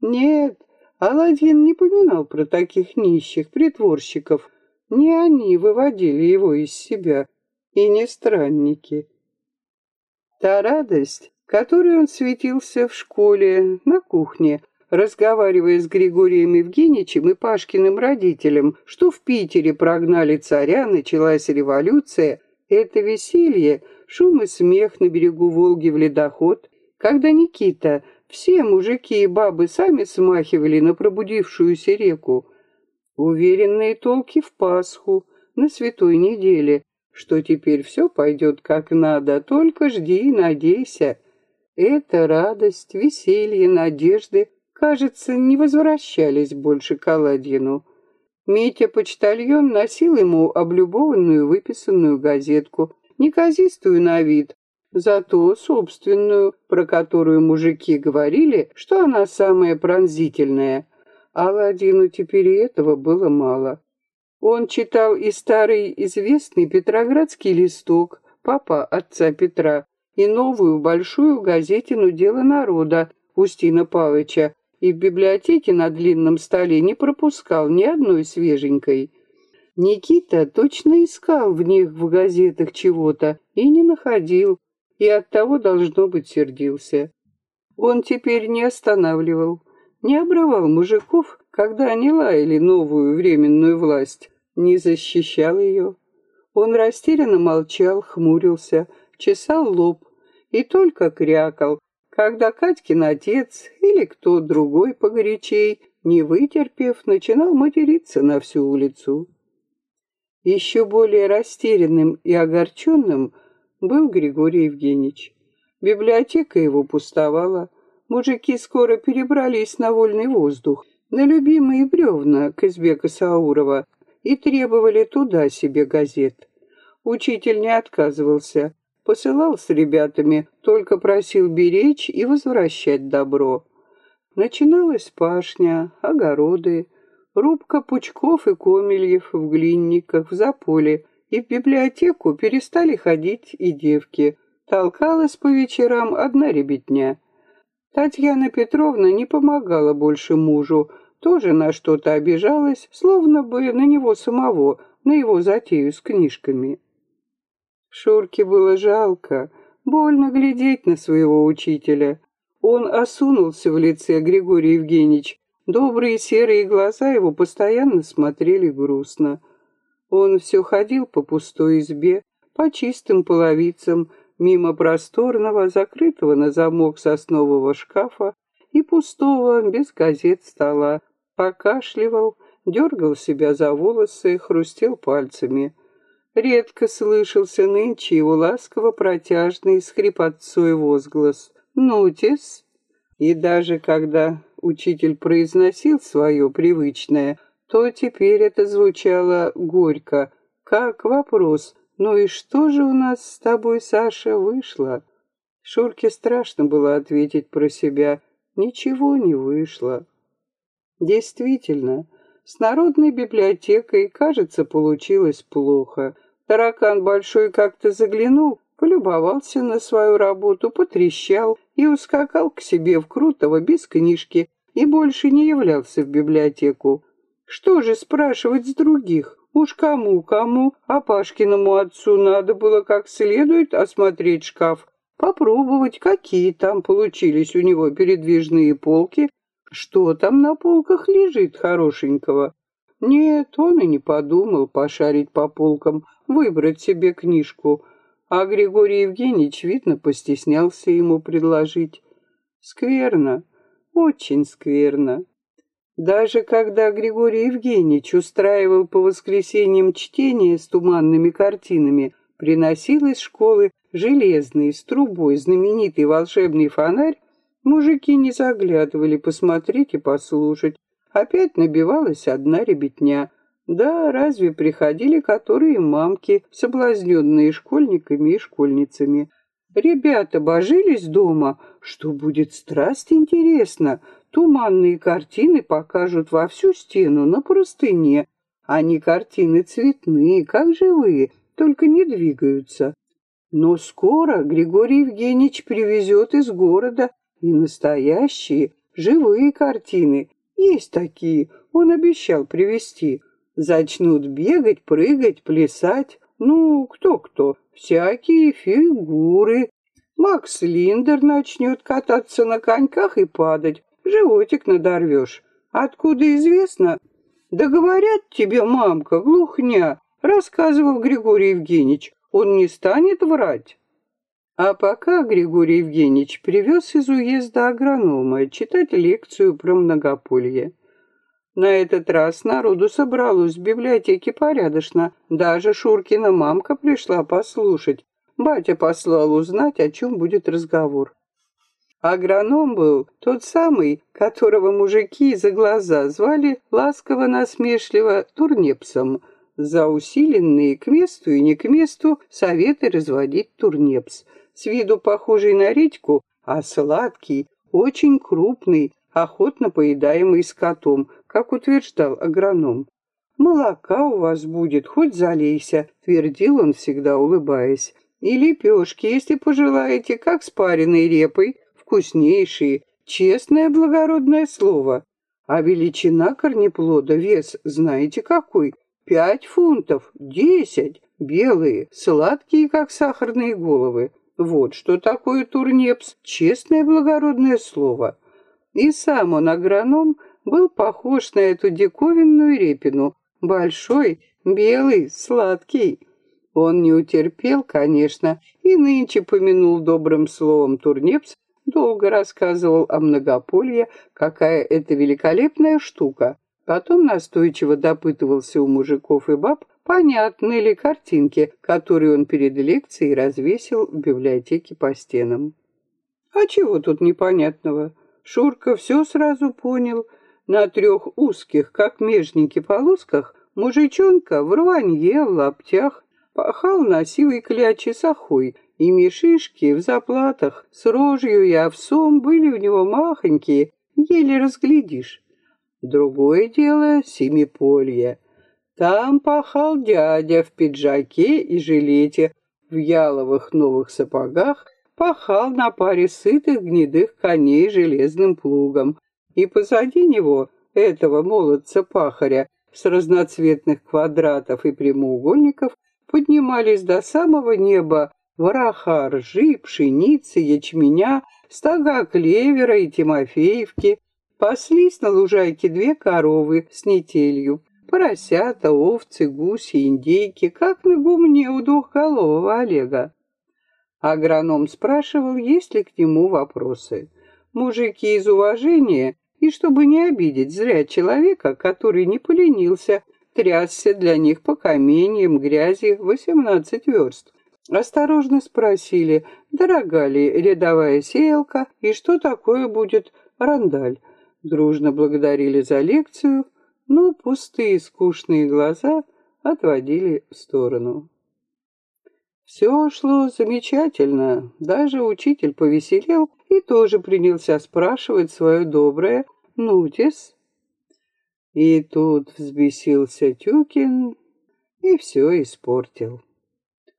Нет, Аладдин не поминал про таких нищих притворщиков. Не они выводили его из себя, и не странники. Та радость, которой он светился в школе, на кухне, разговаривая с Григорием Евгеньевичем и Пашкиным родителем, что в Питере прогнали царя, началась революция, это веселье, шум и смех на берегу Волги в ледоход, когда Никита, все мужики и бабы сами смахивали на пробудившуюся реку, уверенные толки в Пасху, на святой неделе, что теперь все пойдет как надо, только жди и надейся. Эта радость, веселье, надежды, кажется, не возвращались больше к Аладдину. Митя-почтальон носил ему облюбованную выписанную газетку, неказистую на вид, зато собственную, про которую мужики говорили, что она самая пронзительная. Аладдину теперь и этого было мало. Он читал и старый известный Петроградский листок, папа отца Петра, и новую большую газетину «Дело народа» Устина Павловича, и в библиотеке на длинном столе не пропускал ни одной свеженькой. Никита точно искал в них в газетах чего-то и не находил, и оттого, должно быть, сердился. Он теперь не останавливал, не обрывал мужиков, когда они лаяли новую временную власть, не защищал ее. Он растерянно молчал, хмурился, чесал лоб и только крякал, когда Катькин отец или кто другой погорячей, не вытерпев, начинал материться на всю улицу. Еще более растерянным и огорченным был Григорий Евгеньевич. Библиотека его пустовала, мужики скоро перебрались на вольный воздух, на любимые бревна Казбека Саурова и требовали туда себе газет. Учитель не отказывался, посылал с ребятами, только просил беречь и возвращать добро. Начиналась пашня, огороды, рубка пучков и комельев в глинниках, в заполе, и в библиотеку перестали ходить и девки. Толкалась по вечерам одна ребятня. Татьяна Петровна не помогала больше мужу, тоже на что-то обижалась, словно бы на него самого, на его затею с книжками. Шурке было жалко, больно глядеть на своего учителя. Он осунулся в лице, Григорий Евгеньевич. Добрые серые глаза его постоянно смотрели грустно. Он все ходил по пустой избе, по чистым половицам, мимо просторного, закрытого на замок соснового шкафа и пустого, без газет стола, покашливал, дергал себя за волосы, хрустел пальцами. Редко слышался нынче его ласково-протяжный с хрипотцой возглас «Нутис!» И даже когда учитель произносил свое привычное, то теперь это звучало горько, как вопрос «Ну и что же у нас с тобой, Саша, вышло?» Шурке страшно было ответить про себя «Ничего не вышло». Действительно, с народной библиотекой, кажется, получилось плохо – Таракан большой как-то заглянул, полюбовался на свою работу, потрещал и ускакал к себе в Крутово без книжки и больше не являлся в библиотеку. Что же спрашивать с других? Уж кому-кому, а Пашкиному отцу надо было как следует осмотреть шкаф, попробовать, какие там получились у него передвижные полки, что там на полках лежит хорошенького. Нет, он и не подумал пошарить по полкам, выбрать себе книжку, а Григорий Евгеньевич, видно, постеснялся ему предложить. Скверно, очень скверно. Даже когда Григорий Евгеньевич устраивал по воскресеньям чтение с туманными картинами, приносил из школы железный с трубой знаменитый волшебный фонарь, мужики не заглядывали посмотреть и послушать. Опять набивалась одна ребятня, да, разве приходили которые мамки, соблазненные школьниками и школьницами? Ребята божились дома, что будет страсть интересно. Туманные картины покажут во всю стену на простыне. Они картины цветные, как живые, только не двигаются. Но скоро Григорий Евгеньевич привезет из города и настоящие, живые картины. Есть такие, он обещал привезти. Зачнут бегать, прыгать, плясать. Ну, кто-кто, всякие фигуры. Макс Линдер начнет кататься на коньках и падать. Животик надорвешь. Откуда известно? Да говорят тебе, мамка, глухня, рассказывал Григорий Евгеньевич. Он не станет врать. А пока Григорий Евгеньевич привез из уезда агронома читать лекцию про многополье. На этот раз народу собралось в библиотеке порядочно. Даже Шуркина мамка пришла послушать. Батя послал узнать, о чем будет разговор. Агроном был тот самый, которого мужики за глаза звали ласково-насмешливо турнепсом, за усиленные к месту и не к месту советы разводить турнепс, с виду похожий на редьку, а сладкий, очень крупный, охотно поедаемый скотом, как утверждал агроном. «Молока у вас будет, хоть залейся», — твердил он всегда, улыбаясь. «И лепешки, если пожелаете, как с пареной репой, вкуснейшие, честное благородное слово. А величина корнеплода, вес, знаете какой? Пять фунтов, десять, белые, сладкие, как сахарные головы. Вот что такое турнепс, честное благородное слово». И сам он, агроном, был похож на эту диковинную репину. Большой, белый, сладкий. Он не утерпел, конечно, и нынче помянул добрым словом Турнепс, долго рассказывал о многополье, какая это великолепная штука. Потом настойчиво допытывался у мужиков и баб, понятны ли картинки, которые он перед лекцией развесил в библиотеке по стенам. А чего тут непонятного? Шурка все сразу понял. На трех узких, как межники, полосках мужичонка в рванье, в лаптях, пахал на сивой кляче с охой, и мешишки в заплатах с рожью и овсом были у него махонькие, еле разглядишь. Другое дело — семиполье. Там пахал дядя в пиджаке и жилете, в яловых новых сапогах пахал на паре сытых гнедых коней железным плугом, и позади него, этого молодца-пахаря, с разноцветных квадратов и прямоугольников, поднимались до самого неба вороха ржи, пшеницы, ячменя, стога клевера и тимофеевки, паслись на лужайке две коровы с нетелью, поросята, овцы, гуси, индейки, как на гумне у двухголового Олега. Агроном спрашивал, есть ли к нему вопросы. Мужики из уважения, и чтобы не обидеть зря человека, который не поленился, трясся для них по каменьям грязи 18 верст. Осторожно спросили, дорога ли рядовая сеялка и что такое будет рандаль. Дружно благодарили за лекцию, но пустые скучные глаза отводили в сторону. Все шло замечательно. Даже учитель повеселел и тоже принялся спрашивать свое доброе «Нутис?». И тут взбесился Тюкин и все испортил.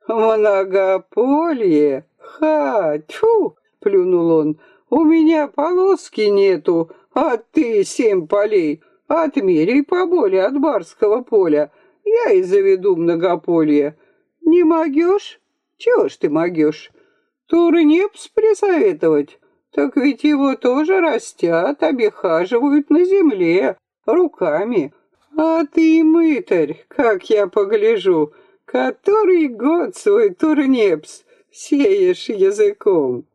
«Многополье? Ха! Тьфу!» — плюнул он. «У меня полоски нету, а ты семь полей. Отмеряй поболее от барского поля. Я и заведу многополье». Не могешь? Чего ж ты могешь? Турнепс присоветовать? Так ведь его тоже растят, обихаживают на земле, руками. А ты, мытарь, как я погляжу, который год свой турнепс сеешь языком.